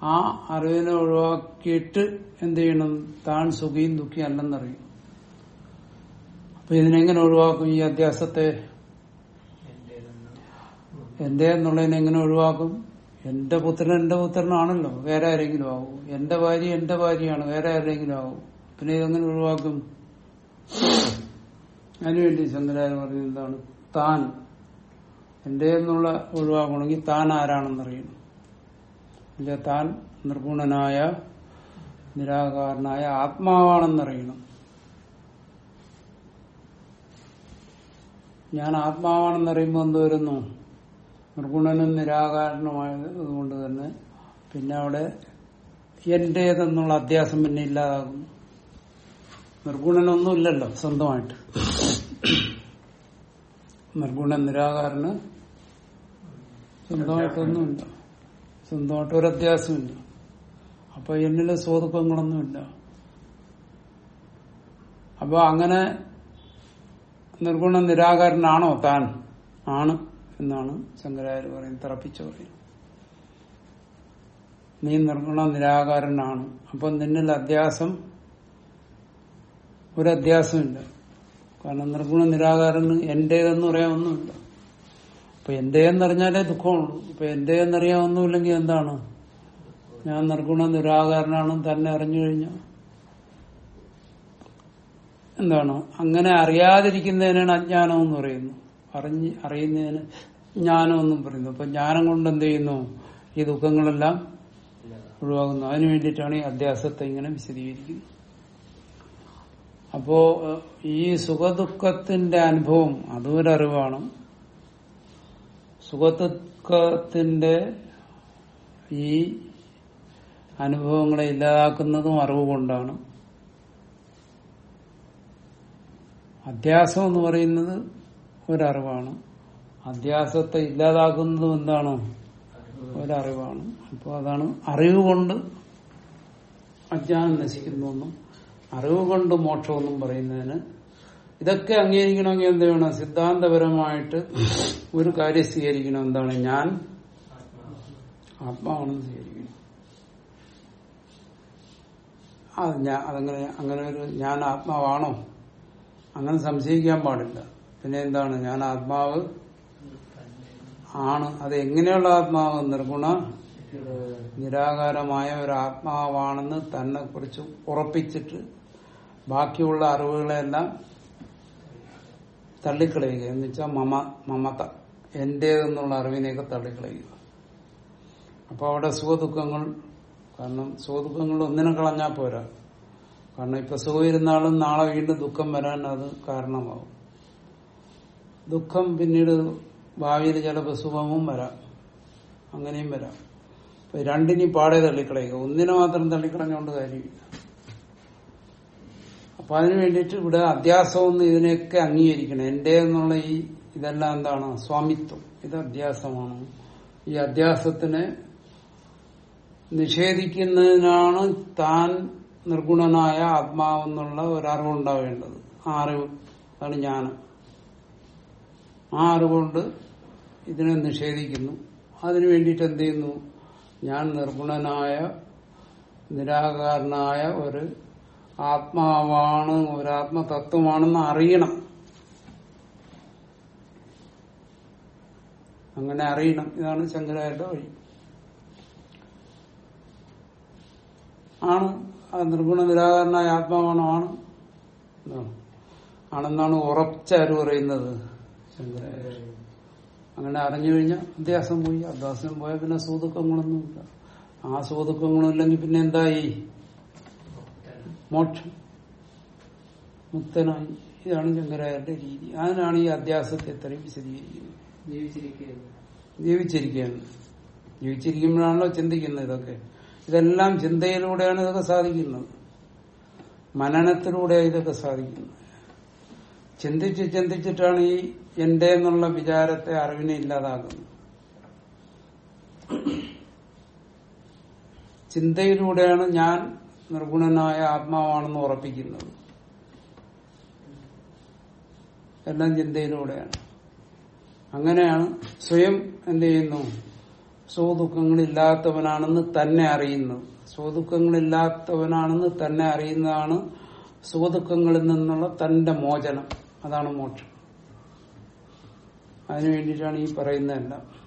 ആ അറിവിനെ ഒഴിവാക്കിയിട്ട് എന്ത് ചെയ്യണം? താൻ സുഖിയും ദുഃഖിയും അല്ലെന്നറിയും. അപ്പൊ ഇതിനെങ്ങനെ ഒഴിവാക്കും ഈ അധ്യാസത്തെ? എന്റെ എന്നുള്ളതിനെ എങ്ങനെ ഒഴിവാക്കും? എന്റെ പുത്രൻ എന്റെ പുത്രനാണല്ലോ വേറെ ആരെങ്കിലും ആവും. എന്റെ ഭാര്യ എന്റെ ഭാര്യയാണ് വേറെ ആരെങ്കിലും ആവും. പിന്നെ ഇതെങ്ങനെ ഒഴിവാക്കും? അതിനുവേണ്ടി ശങ്കരാചാര്യ പറയുന്നത് എന്താണ്? താൻ എന്റെ എന്നുള്ള ഒഴിവാക്കണമെങ്കിൽ താൻ ആരാണെന്നറിയണം. താൻ നിർഗുണനായ നിരാകാരനായ ആത്മാവാണെന്നറിയണം. ഞാൻ ആത്മാവാണെന്നറിയുമ്പോൾ എന്ത് വരുന്നു? നിർഗുണനും നിരാകാരനുമായത് കൊണ്ട് തന്നെ പിന്നെ അവിടെ എന്റേതെന്നുള്ള അധ്യാസം പിന്നെ ഇല്ലാതാകുന്നു. നിർഗുണനൊന്നും ഇല്ലല്ലോ സ്വന്തമായിട്ട്. നിർഗുണ നിരാകാരന് സ്വന്തമായിട്ടൊന്നുമില്ല. സ്വന്തമായിട്ട് ഒരു അധ്യാസമില്ല അപ്പൊ എന്നിലെ സ്വതുക്കങ്ങളൊന്നുമില്ല അപ്പൊ അങ്ങനെ നിർഗുണ നിരാകാരനാണോ താൻ? ആണ് എന്നാണ് ശങ്കരാചാര്യ പറയുന്നത്. തറപ്പിച്ചു പറയുന്നത് നീ നിർഗുണ നിരാകാരനാണ്. അപ്പൊ നിന്നിൽ അധ്യാസം ഒരു അധ്യാസമില്ല കാരണം നിർഗുണ നിരാകാരന് എന്റേതെന്ന് പറയാൻ ഒന്നുമില്ല. അപ്പൊ എന്റേതെന്നറിഞ്ഞാലേ ദുഃഖമാണ് ഇപ്പൊ എന്റെ എന്നറിയാവുന്നില്ലെങ്കിൽ എന്താണ്? ഞാൻ നിർഗുണ നിരാകാരനാണ് തന്നെ അറിഞ്ഞു കഴിഞ്ഞാൽ എന്താണ്? അങ്ങനെ അറിയാതിരിക്കുന്നതിനാണ് അജ്ഞാനം എന്ന് പറയുന്നു അറിഞ്ഞ് അറിയുന്നതിന് ജ്ഞാനം എന്നും പറയുന്നു അപ്പൊ ജ്ഞാനം കൊണ്ട് എന്ത് ചെയ്യുന്നു? ഈ ദുഃഖങ്ങളെല്ലാം ഒഴിവാകുന്നു അതിനു വേണ്ടിയിട്ടാണ് ഈ അധ്യാസത്തെ ഇങ്ങനെ വിശദീകരിക്കുന്നത്. അപ്പോ ഈ സുഖദുഃഖത്തിന്റെ അനുഭവം അതും ഒരു അറിവാണ് സുഖദുഃഖത്തിന്റെ ഈ അനുഭവങ്ങളെ ഇല്ലാതാക്കുന്നതും അറിവ് കൊണ്ടാണ് അധ്യാസം എന്ന് പറയുന്നത് ഒരറിവാണ്. അധ്യാസത്തെ ഇല്ലാതാക്കുന്നതും എന്താണ്? ഒരറിവാണ്. അപ്പോൾ അതാണ് അറിവ് കൊണ്ട് അജ്ഞാനം നശിക്കുന്നെന്നും അറിവ് കൊണ്ട് മോക്ഷമെന്നും പറയുന്നതിന് ഇതൊക്കെ അംഗീകരിക്കണമെങ്കിൽ എന്ത് വേണം സിദ്ധാന്തപരമായിട്ട് ഒരു കാര്യം സ്വീകരിക്കണം. എന്താണ്? ഞാൻ ആത്മാവാണെന്ന് സ്വീകരിക്കണം. അത് ഞാൻ അതങ്ങനെ അങ്ങനെ ഒരു ഞാൻ ആത്മാവാണോ? അങ്ങനെ സംശയിക്കാൻ പാടില്ല. പിന്നെ എന്താണ്? ഞാൻ ആത്മാവ് ആണ്. അത് എങ്ങനെയുള്ള ആത്മാവ്? നിർഗുണ നിരാകാരമായ ഒരു ആത്മാവാണെന്ന് തന്നെ കുറിച്ച് ഉറപ്പിച്ചിട്ട് ബാക്കിയുള്ള അറിവുകളെല്ലാം തള്ളിക്കളയുക. എന്ന് വെച്ചാൽ മമ മമത. എന്റേതെന്നുള്ള അറിവിനെയൊക്കെ തള്ളിക്കളയുക. അപ്പൊ അവിടെ സുഖദുഃഖങ്ങൾ കാരണം സുഖദുഃഖങ്ങൾ ഒന്നിനെ കളഞ്ഞാൽ പോരാ. കാരണം ഇപ്പൊ സുഖം ഇരുന്നാലും നാളെ വീണ്ടും ദുഃഖം വരാൻ അത് കാരണമാവും. ദുഃഖം പിന്നീട് ഭാവിയിൽ ചിലപ്പോൾ സുഖവും വരാം. അങ്ങനെയും വരാം. അപ്പൊ രണ്ടിനെയും പാടെ തള്ളിക്കളയുക. ഒന്നിനെ മാത്രം തള്ളിക്കളഞ്ഞുകൊണ്ട് കാര്യമില്ല. അപ്പൊ അതിനു വേണ്ടിയിട്ട് ഇവിടെ അധ്യാസമെന്ന് ഇതിനെയൊക്കെ അംഗീകരിക്കണം. എന്റെ എന്നുള്ള ഈ ഇതെല്ലാം എന്താണ്? സ്വാമിത്വം. ഇത് അധ്യാസമാണ് ഈ അധ്യാസത്തിനെ നിഷേധിക്കുന്നതിനാണ് താൻ നിർഗുണനായ ആത്മാവെന്നുള്ള ഒരറിവുണ്ടാവേണ്ടത് ആ അറിവ് അതാണ് ജ്ഞാനം. ആ അറിവുകൊണ്ട് ഇതിനെ നിഷേധിക്കുന്നു. അതിനു വേണ്ടിയിട്ട് എന്ത് ചെയ്യുന്നു? ഞാൻ നിർഗുണനായ നിരാകാരനായ ഒരു ആത്മാവാണ് ഒരു ആത്മതത്വമാണെന്ന് അറിയണം. അങ്ങനെ അറിയണം. ഇതാണ് ശങ്കരായുടെ വഴി. ആണ് നിർഗുണ നിരാകരണ ആത്മാവാണോ ആണ്. എന്താണ് ആണെന്നാണ് അറിവ് പറയുന്നത് അങ്ങനെ അറിഞ്ഞു കഴിഞ്ഞാൽ അധ്യാസം പോയി. അധ്യാസം പോയാൽ പിന്നെ സൂതുക്കങ്ങളൊന്നുമില്ല ആ സൂതുക്കങ്ങളും ഇല്ലെങ്കിൽ പിന്നെ എന്തായി? മോക്ഷം. മുക്തനായി. ഇതാണ് ശങ്കരാചാര്യന്റെ രീതി. അതിനാണ് ഈ അധ്യാസത്തെ ഇത്രയും വിശദീകരിക്കുന്നത്. ജീവിച്ചിരിക്കുകയാണ്. ജീവിച്ചിരിക്കുമ്പോഴാണല്ലോ ചിന്തിക്കുന്നത് ഇതൊക്കെ. ഇതെല്ലാം ചിന്തയിലൂടെയാണ് ഇതൊക്കെ സാധിക്കുന്നത്. മനനത്തിലൂടെ ഇതൊക്കെ സാധിക്കുന്നത്. ചിന്തിച്ച് ചിന്തിച്ചിട്ടാണ് ഈ എന്റെ എന്നുള്ള വിചാരത്തെ അറിവിനെ ഇല്ലാതാക്കുന്നത്. ചിന്തയിലൂടെയാണ് ഞാൻ നിർഗുണനായ ആത്മാവാണെന്ന് ഉറപ്പിക്കുന്നത്. എല്ലാം ചിന്തയിലൂടെയാണ്. അങ്ങനെയാണ് സ്വയം എന്ത് ചെയ്യുന്നു? സുഖദുഃഖങ്ങളില്ലാത്തവനാണെന്ന് തന്നെ അറിയുന്നത്. സുഖദുഃഖങ്ങളില്ലാത്തവനാണെന്ന് തന്നെ അറിയുന്നതാണ് സുഖദുഃഖങ്ങളിൽ നിന്നുള്ള തന്റെ മോചനം. അതാണ് മോക്ഷം. അതിനു വേണ്ടിയിട്ടാണ് ഈ പറയുന്നതെല്ലാം.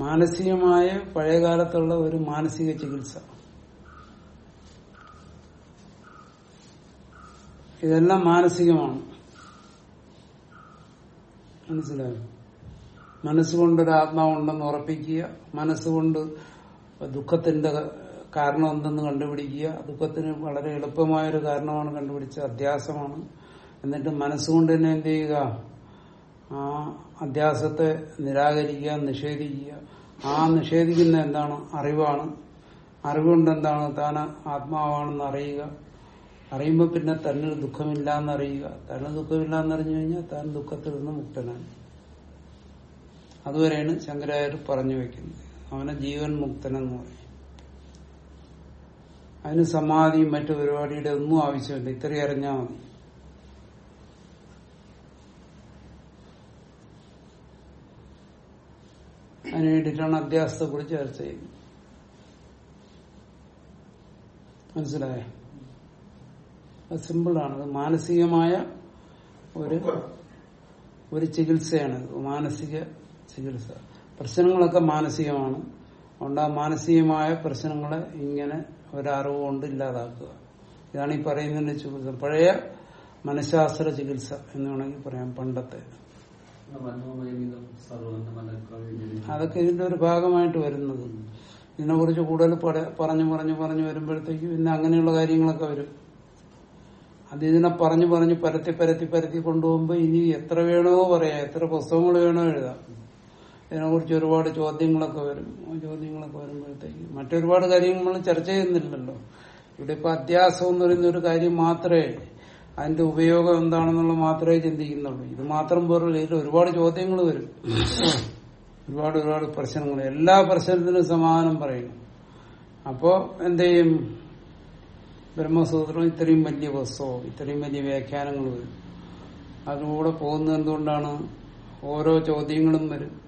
മാനസികമായ പഴയകാലത്തുള്ള ഒരു മാനസിക ചികിത്സ. ഇതെല്ലാം മാനസികമാണ്. മനസ്സിലായോ? മനസ്സുകൊണ്ടൊരു ആത്മാവുണ്ടെന്ന് ഉറപ്പിക്കുക മനസ്സുകൊണ്ട് ദുഃഖത്തിന്റെ കാരണം എന്തെന്ന് കണ്ടുപിടിക്കുക ദുഃഖത്തിന് വളരെ എളുപ്പമായൊരു കാരണമാണ് കണ്ടുപിടിച്ച അധ്യാസമാണ്. എന്നിട്ട് മനസ്സുകൊണ്ട് തന്നെ എന്ത് ചെയ്യുക? ആ അധ്യാസത്തെ നിരാകരിക്കുക നിഷേധിക്കുക. ആ നിഷേധിക്കുന്ന എന്താണ്? അറിവാണ്. അറിവുകൊണ്ട് എന്താണ് താൻ ആത്മാവാണെന്ന് അറിയുക. അറിയുമ്പോൾ പിന്നെ തന്നിൽ ദുഃഖമില്ല എന്നറിയുക തന്നെ ദുഃഖമില്ല എന്നറിഞ്ഞു കഴിഞ്ഞാൽ താൻ ദുഃഖത്തിൽ നിന്ന് മുക്തനാണ്. അതുവരെയാണ് ശങ്കരാചാര്യർ പറഞ്ഞു വെക്കുന്നത്. അവനെ ജീവൻ മുക്തനെന്ന് പറയും. അതിന് സമാധിയും മറ്റു പരിപാടിയുടെ ഒന്നും ആവശ്യമില്ല. ഇത്രയും അറിഞ്ഞാൽ മതി. അതിനു വേണ്ടിയിട്ടാണ് അധ്യാസത്തെ കുറിച്ച് ചർച്ച ചെയ്യുന്നത്. മനസിലായേ അത് സിമ്പിളാണ്. അത് മാനസികമായ ഒരു ഒരു ചികിത്സയാണ്. മാനസിക ചികിത്സ. പ്രശ്നങ്ങളൊക്കെ മാനസികമാണ്. അതുകൊണ്ട് ആ മാനസികമായ പ്രശ്നങ്ങളെ ഇങ്ങനെ ഒരറിവ് കൊണ്ട് ഇല്ലാതാക്കുക. ഇതാണ് ഈ പറയുന്നതിന്റെ ചികിത്സ പഴയ മനഃശാസ്ത്ര ചികിത്സ എന്ന് വേണമെങ്കിൽ പറയാം പണ്ടത്തെ. അതൊക്കെ ഇതിന്റെ ഒരു ഭാഗമായിട്ട് വരുന്നത്. ഇതിനെ കുറിച്ച് കൂടുതൽ പറഞ്ഞു പറഞ്ഞു പറഞ്ഞു വരുമ്പോഴത്തേക്ക് പിന്നെ അങ്ങനെയുള്ള കാര്യങ്ങളൊക്കെ വരും. അത് ഇതിനെ പറഞ്ഞു പറഞ്ഞു പരത്തി പരത്തി പരത്തി കൊണ്ടുപോകുമ്പോൾ ഇനി എത്ര വേണോ പറയാം എത്ര പുസ്തകങ്ങൾ വേണോ എഴുതാം. ഇതിനെക്കുറിച്ച് ഒരുപാട് ചോദ്യങ്ങളൊക്കെ വരും. ചോദ്യങ്ങളൊക്കെ വരുമ്പോഴത്തേക്ക് മറ്റൊരുപാട് കാര്യങ്ങൾ ചർച്ച ചെയ്യുന്നില്ലല്ലോ. ഇവിടെ ഇപ്പൊ അധ്യാസം എന്ന് പറയുന്ന ഒരു കാര്യം മാത്രമേ അതിന്റെ ഉപയോഗം എന്താണെന്നുള്ള മാത്രമേ ചിന്തിക്കുന്നുള്ളൂ. ഇത് മാത്രം പോലുള്ള ഇതിൽ ഒരുപാട് ചോദ്യങ്ങൾ വരും. ഒരുപാട് ഒരുപാട് പ്രശ്നങ്ങൾ. എല്ലാ പ്രശ്നത്തിനും സമാധാനം പറയും. അപ്പോ എന്ത് ചെയ്യും? ബ്രഹ്മസൂത്രം ഇത്രയും വലിയ ബസ്സോ ഇത്രയും വലിയ വ്യാഖ്യാനങ്ങൾ വരും. അതിലൂടെ പോകുന്നത് എന്തുകൊണ്ടാണ്? ഓരോ ചോദ്യങ്ങളും വരും.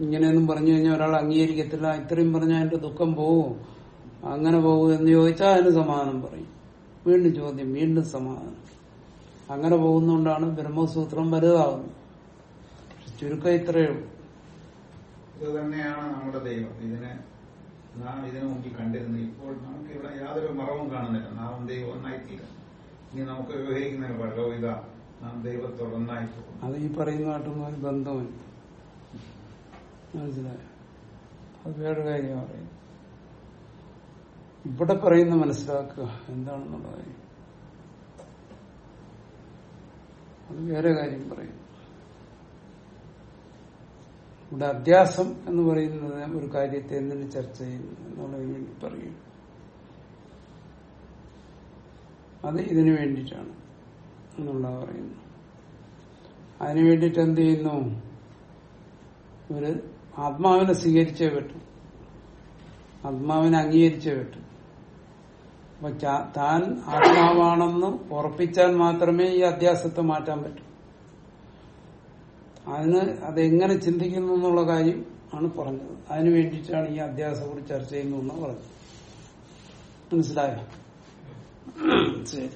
ഇങ്ങനെയൊന്നും പറഞ്ഞു കഴിഞ്ഞാൽ ഒരാൾ അംഗീകരിക്കത്തില്ല. ഇത്രയും പറഞ്ഞാൽ അതിന്റെ ദുഃഖം പോവും. അങ്ങനെ പോകും എന്ന് ചോദിച്ചാൽ അതിന് സമാധാനം പറയും. വീണ്ടും ചോദ്യം വീണ്ടും സമാധാനം. അങ്ങനെ പോകുന്നോണ്ടാണ് ബ്രഹ്മസൂത്രം വലുതാവുന്നത്. പക്ഷെ ചുരുക്കം ഇത്രയേ ഉള്ളൂ. ഇത് തന്നെയാണ് നമ്മുടെ ദൈവം. ഇതിനെ നാം ഇതിനെ മുമ്പിൽ കണ്ടിരുന്നത് ഇപ്പോൾ നമുക്ക് ഇവിടെ യാതൊരു മറവും കാണുന്നില്ല. നാം ദൈവം ഒന്നായിത്തീര. ഇനി നമുക്ക് വിവഹിക്കുന്ന പഴോ ഇതാ. നാം ദൈവത്തോട് ഒന്നായിപ്പോകും അത് ഈ പറയുന്നതായിട്ടൊന്നും ഒരു ബന്ധമില്ല. മനസ്സിലായോ? അത് വേറെ കാര്യമാണ് പറയുന്നത് ഇവിടെ പറയുന്ന മനസ്സിലാക്കുക. എന്താണെന്നുള്ള കാര്യം അത് വേറെ കാര്യം പറയും. ഇവിടെ അധ്യാസം എന്ന് പറയുന്നത് ഒരു കാര്യത്തെ എന്തിനു ചർച്ച ചെയ്യുന്നു എന്നുള്ളതിന് വേണ്ടി പറയും. അത് ഇതിനു വേണ്ടിയിട്ടാണ് എന്നുള്ള പറയുന്നു. അതിനു വേണ്ടിയിട്ട് എന്ത് ചെയ്യുന്നു? ഒരു ആത്മാവിനെ സ്വീകരിച്ചേ പറ്റും. ആത്മാവിനെ അംഗീകരിച്ചേ പറ്റും. താൻ ആത്മാവാണെന്ന് ഉറപ്പിച്ചാൽ മാത്രമേ ഈ അധ്യാസത്തെ മാറ്റാൻ പറ്റൂ. അതിന് അതെങ്ങനെ ചിന്തിക്കുന്നു എന്നുള്ള കാര്യം ആണ് പറഞ്ഞത്. അതിനു വേണ്ടിയിട്ടാണ് ഈ അധ്യാസം കൂടി ചർച്ച ചെയ്യുന്നതെന്ന് പറഞ്ഞത്. മനസ്സിലായോ? ശരി.